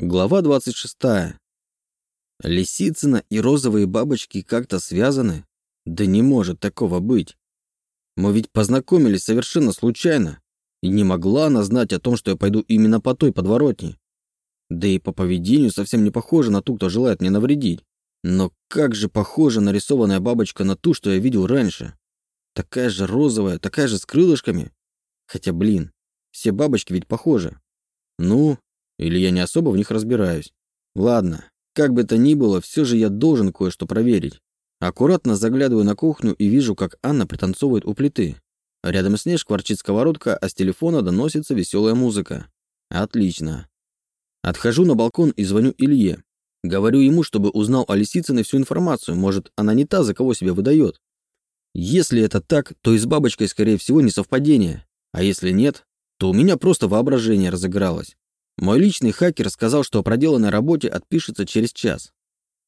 Глава 26. Лисицына и розовые бабочки как-то связаны? Да не может такого быть. Мы ведь познакомились совершенно случайно, и не могла она знать о том, что я пойду именно по той подворотне. Да и по поведению совсем не похожа на ту, кто желает мне навредить. Но как же похожа нарисованная бабочка на ту, что я видел раньше. Такая же розовая, такая же с крылышками. Хотя, блин, все бабочки ведь похожи. Ну, или я не особо в них разбираюсь. Ладно, как бы то ни было, все же я должен кое-что проверить. Аккуратно заглядываю на кухню и вижу, как Анна пританцовывает у плиты. Рядом с ней шкварчит сковородка, а с телефона доносится веселая музыка. Отлично. Отхожу на балкон и звоню Илье. Говорю ему, чтобы узнал о Лисицыной всю информацию. Может, она не та, за кого себя выдает. Если это так, то и с бабочкой, скорее всего, не совпадение. А если нет, то у меня просто воображение разыгралось. Мой личный хакер сказал, что о проделанной работе отпишется через час.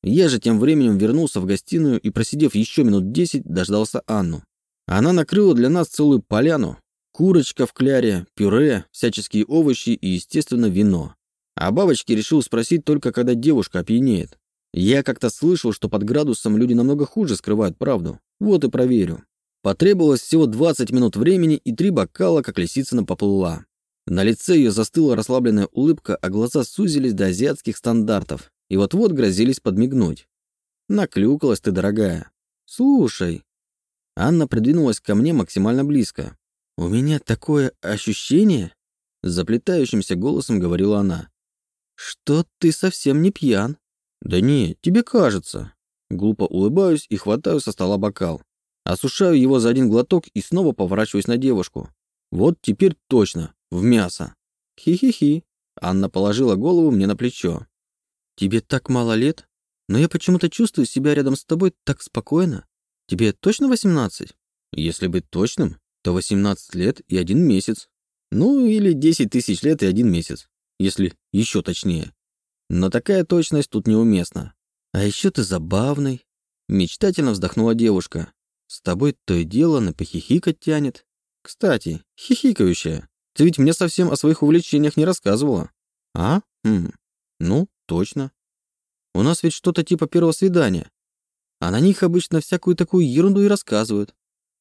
Я же тем временем вернулся в гостиную и, просидев еще минут десять, дождался Анну. Она накрыла для нас целую поляну. Курочка в кляре, пюре, всяческие овощи и, естественно, вино. А бабочки решил спросить только, когда девушка опьянеет. Я как-то слышал, что под градусом люди намного хуже скрывают правду. Вот и проверю. Потребовалось всего 20 минут времени, и три бокала, как лисица поплыла. На лице ее застыла расслабленная улыбка, а глаза сузились до азиатских стандартов и вот-вот грозились подмигнуть. Наклюкалась ты, дорогая. Слушай. Анна придвинулась ко мне максимально близко. У меня такое ощущение, заплетающимся голосом говорила она, что ты совсем не пьян. Да не, тебе кажется. Глупо улыбаюсь и хватаю со стола бокал. Осушаю его за один глоток и снова поворачиваюсь на девушку. Вот теперь точно, в мясо. Хи-хи-хи. Анна положила голову мне на плечо. Тебе так мало лет, но я почему-то чувствую себя рядом с тобой так спокойно. Тебе точно 18? Если быть точным, то 18 лет и один месяц. Ну, или 10 тысяч лет и один месяц, если еще точнее. Но такая точность тут неуместна. А еще ты забавный. Мечтательно вздохнула девушка. С тобой то и дело на похихикать тянет. Кстати, хихикающая. Ты ведь мне совсем о своих увлечениях не рассказывала. А? Хм. Ну, точно. У нас ведь что-то типа первого свидания. А на них обычно всякую такую ерунду и рассказывают.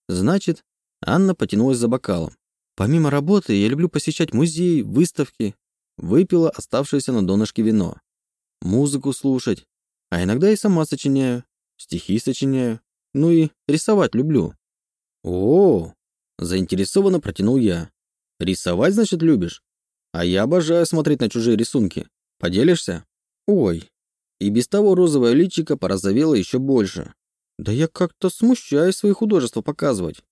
Значит, Анна потянулась за бокалом. Помимо работы, я люблю посещать музеи, выставки. Выпила оставшееся на донышке вино. Музыку слушать. А иногда и сама сочиняю. Стихи сочиняю. Ну и рисовать люблю. О, заинтересованно протянул я. Рисовать, значит, любишь? А я обожаю смотреть на чужие рисунки. Поделишься? Ой. И без того розовое личико порозовело еще больше. Да я как-то смущаюсь свои художества показывать.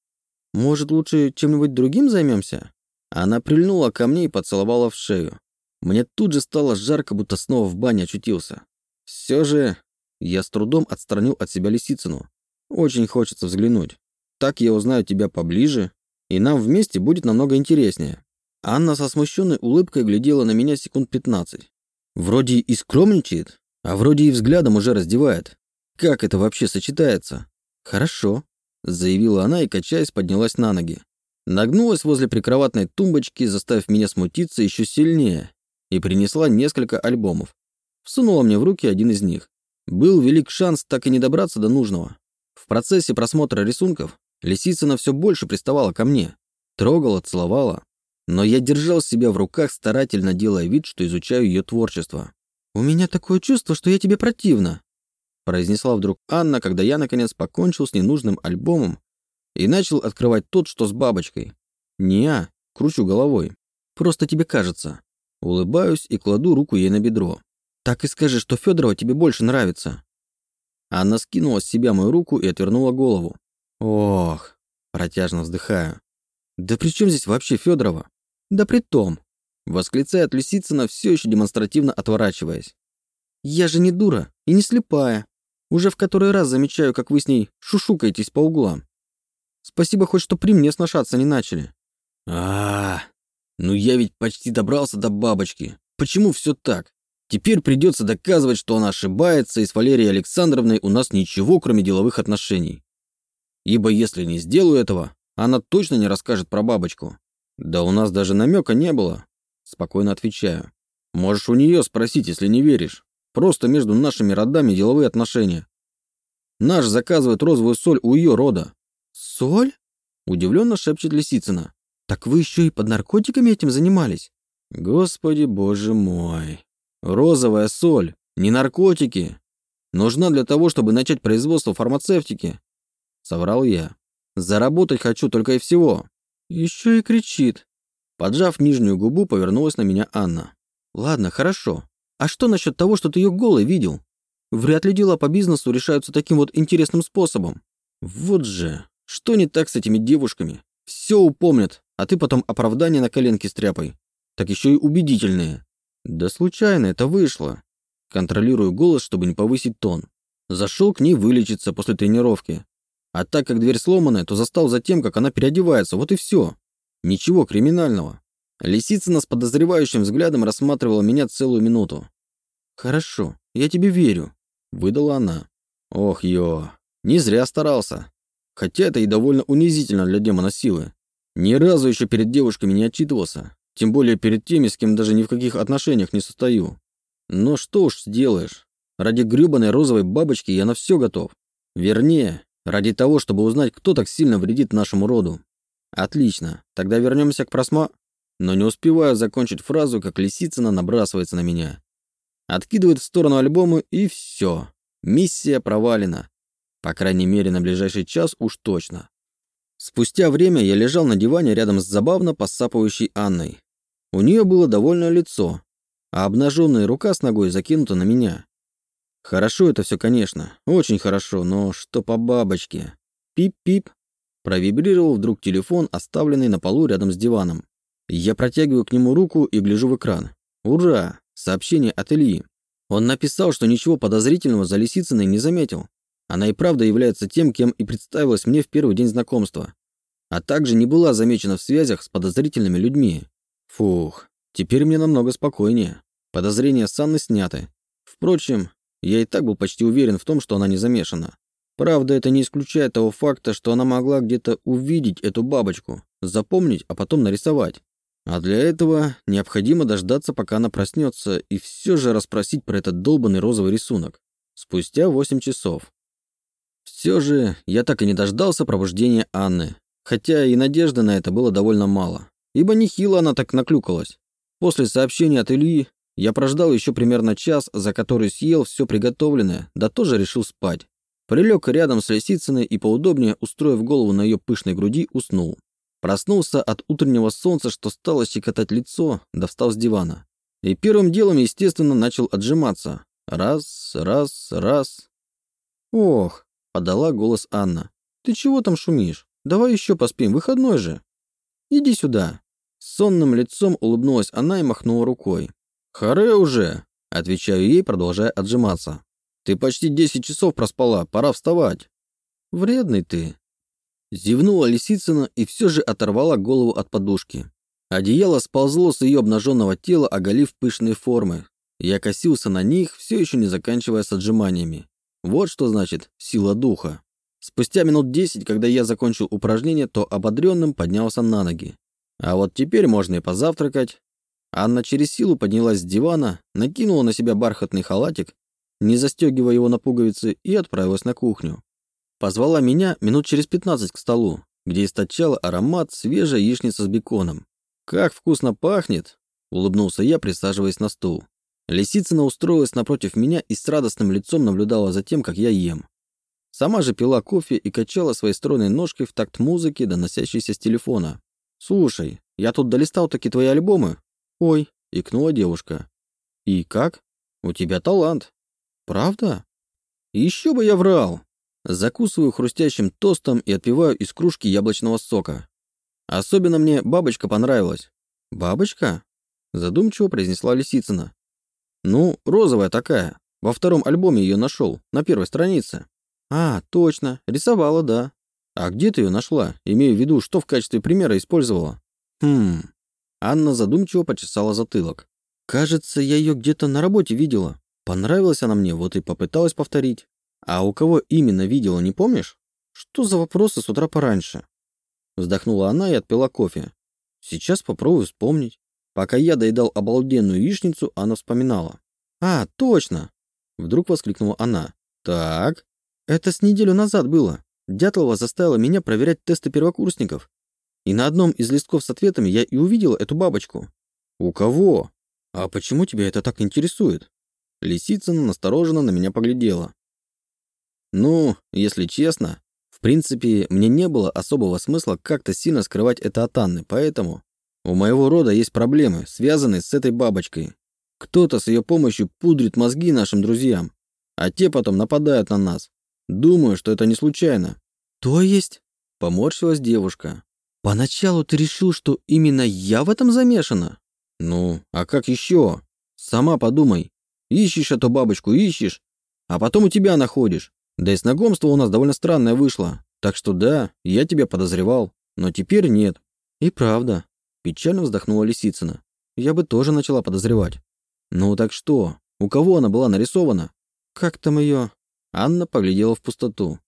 Может, лучше чем-нибудь другим займемся? Она прильнула ко мне и поцеловала в шею. Мне тут же стало жарко, будто снова в бане очутился. Все же я с трудом отстранил от себя Лисицыну. Очень хочется взглянуть. Так я узнаю тебя поближе и нам вместе будет намного интереснее. Анна со смущенной улыбкой глядела на меня секунд 15. Вроде и скромничает, а вроде и взглядом уже раздевает. Как это вообще сочетается? Хорошо, заявила она и, качаясь, поднялась на ноги. Нагнулась возле прикроватной тумбочки, заставив меня смутиться еще сильнее, и принесла несколько альбомов. Всунула мне в руки один из них. Был велик шанс так и не добраться до нужного. В процессе просмотра рисунков Лисицына все больше приставала ко мне. Трогала, целовала. Но я держал себя в руках, старательно делая вид, что изучаю ее творчество. «У меня такое чувство, что я тебе противна», произнесла вдруг Анна, когда я, наконец, покончил с ненужным альбомом и начал открывать тот, что с бабочкой. «Не, кручу головой. Просто тебе кажется». Улыбаюсь и кладу руку ей на бедро. «Так и скажи, что Федорова тебе больше нравится». Анна скинула с себя мою руку и отвернула голову. Ох, протяжно вздыхаю. Да при чем здесь вообще Федорова? Да при том, восклицает Лисицына, все еще демонстративно отворачиваясь. Я же не дура и не слепая. Уже в который раз замечаю, как вы с ней шушукаетесь по углам. Спасибо хоть, что при мне сношаться не начали. А, -а, а, ну я ведь почти добрался до бабочки. Почему все так? Теперь придется доказывать, что она ошибается, и с Валерией Александровной у нас ничего, кроме деловых отношений. Ибо если не сделаю этого, она точно не расскажет про бабочку. Да у нас даже намека не было. Спокойно отвечаю. Можешь у нее спросить, если не веришь. Просто между нашими родами деловые отношения. Наш заказывает розовую соль у ее рода. Соль? Удивленно шепчет Лисицына. Так вы еще и под наркотиками этим занимались? Господи боже мой. Розовая соль, не наркотики. Нужна для того, чтобы начать производство фармацевтики. Соврал я. Заработать хочу только и всего. Еще и кричит. Поджав нижнюю губу, повернулась на меня Анна. Ладно, хорошо. А что насчет того, что ты ее голой видел? Вряд ли дела по бизнесу решаются таким вот интересным способом. Вот же, что не так с этими девушками? Все упомнят, а ты потом оправдание на коленке стряпай. Так еще и убедительные. Да случайно это вышло. Контролирую голос, чтобы не повысить тон. Зашел к ней вылечиться после тренировки. А так как дверь сломанная, то застал за тем, как она переодевается, вот и все. Ничего криминального. Лисицына с подозревающим взглядом рассматривала меня целую минуту. «Хорошо, я тебе верю», — выдала она. «Ох, ё, не зря старался. Хотя это и довольно унизительно для демона силы. Ни разу еще перед девушками не отчитывался, тем более перед теми, с кем даже ни в каких отношениях не состою. Но что уж сделаешь. Ради грёбаной розовой бабочки я на все готов. Вернее, ради того, чтобы узнать, кто так сильно вредит нашему роду. Отлично, тогда вернемся к просма... Но не успеваю закончить фразу, как Лисицына набрасывается на меня. Откидывает в сторону альбома и все. Миссия провалена. По крайней мере, на ближайший час уж точно. Спустя время я лежал на диване рядом с забавно посапывающей Анной. У нее было довольное лицо, а обнаженная рука с ногой закинута на меня. Хорошо это все, конечно, очень хорошо, но что по бабочке? Пип-пип. Провибрировал вдруг телефон, оставленный на полу рядом с диваном. Я протягиваю к нему руку и гляжу в экран. Ура! Сообщение от Ильи. Он написал, что ничего подозрительного за Лисицыной не заметил. Она и правда является тем, кем и представилась мне в первый день знакомства. А также не была замечена в связях с подозрительными людьми. Фух, теперь мне намного спокойнее. Подозрения с Анной сняты. Впрочем, я и так был почти уверен в том, что она не замешана. Правда, это не исключает того факта, что она могла где-то увидеть эту бабочку, запомнить, а потом нарисовать. А для этого необходимо дождаться, пока она проснется, и все же расспросить про этот долбанный розовый рисунок. Спустя 8 часов. Все же я так и не дождался пробуждения Анны, хотя и надежды на это было довольно мало, ибо нехило она так наклюкалась. После сообщения от Ильи я прождал еще примерно час, за который съел все приготовленное, да тоже решил спать. Прилег рядом с Лисицыной и поудобнее, устроив голову на ее пышной груди, уснул. Проснулся от утреннего солнца, что стало щекотать лицо, да встал с дивана. И первым делом, естественно, начал отжиматься. Раз, раз, раз. «Ох», — подала голос Анна. «Ты чего там шумишь? Давай еще поспим, выходной же». «Иди сюда». сонным лицом улыбнулась она и махнула рукой. «Харе уже», — отвечаю ей, продолжая отжиматься. «Ты почти десять часов проспала, пора вставать». «Вредный ты», Зевнула Лисицына и все же оторвала голову от подушки. Одеяло сползло с ее обнаженного тела, оголив пышные формы. Я косился на них, все еще не заканчивая с отжиманиями. Вот что значит сила духа. Спустя минут десять, когда я закончил упражнение, то ободренным поднялся на ноги. А вот теперь можно и позавтракать. Анна через силу поднялась с дивана, накинула на себя бархатный халатик, не застегивая его на пуговицы, и отправилась на кухню. Позвала меня минут через 15 к столу, где источала аромат свежей яичницы с беконом. «Как вкусно пахнет!» – улыбнулся я, присаживаясь на стул. Лисицына устроилась напротив меня и с радостным лицом наблюдала за тем, как я ем. Сама же пила кофе и качала своей стройной ножкой в такт музыки, доносящейся с телефона. «Слушай, я тут долистал таки твои альбомы». «Ой», — икнула девушка. «И как? У тебя талант». «Правда?» «Еще бы я врал. Закусываю хрустящим тостом и отпиваю из кружки яблочного сока. Особенно мне бабочка понравилась. «Бабочка?» – задумчиво произнесла Лисицына. «Ну, розовая такая. Во втором альбоме ее нашел, на первой странице». «А, точно, рисовала, да. А где ты ее нашла? Имею в виду, что в качестве примера использовала?» «Хм...» Анна задумчиво почесала затылок. «Кажется, я ее где-то на работе видела. Понравилась она мне, вот и попыталась повторить. А у кого именно видела, не помнишь? Что за вопросы с утра пораньше? Вздохнула она и отпила кофе. Сейчас попробую вспомнить. Пока я доедал обалденную яичницу, она вспоминала. «А, точно!» Вдруг воскликнула она. «Так, это с неделю назад было. Дятлова заставила меня проверять тесты первокурсников. И на одном из листков с ответами я и увидела эту бабочку. «У кого? А почему тебя это так интересует?» Лисицына настороженно на меня поглядела. «Ну, если честно, в принципе, мне не было особого смысла как-то сильно скрывать это от Анны, поэтому у моего рода есть проблемы, связанные с этой бабочкой. Кто-то с ее помощью пудрит мозги нашим друзьям, а те потом нападают на нас. Думаю, что это не случайно». «То есть?» – поморщилась девушка. «Поначалу ты решил, что именно я в этом замешана?» «Ну, а как еще? Сама подумай. Ищешь эту бабочку, ищешь, а потом у тебя находишь. Да и знакомство у нас довольно странное вышло. Так что да, я тебя подозревал, но теперь нет». «И правда», – печально вздохнула Лисицына. «Я бы тоже начала подозревать». «Ну так что? У кого она была нарисована?» «Как там ее?» Анна поглядела в пустоту.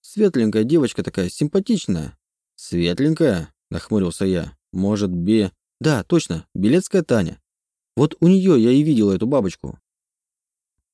«Светленькая девочка такая, симпатичная». «Светленькая?» – нахмурился я. «Может, Бе...» «Да, точно, Белецкая Таня. Вот у нее я и видела эту бабочку.